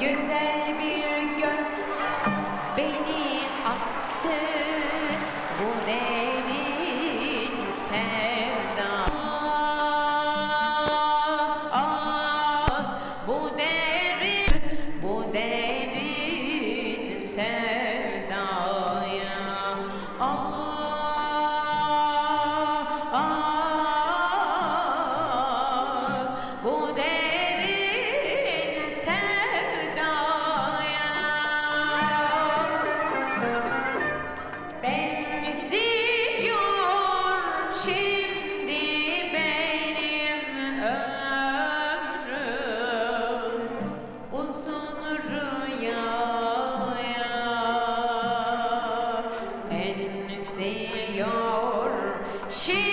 güzel She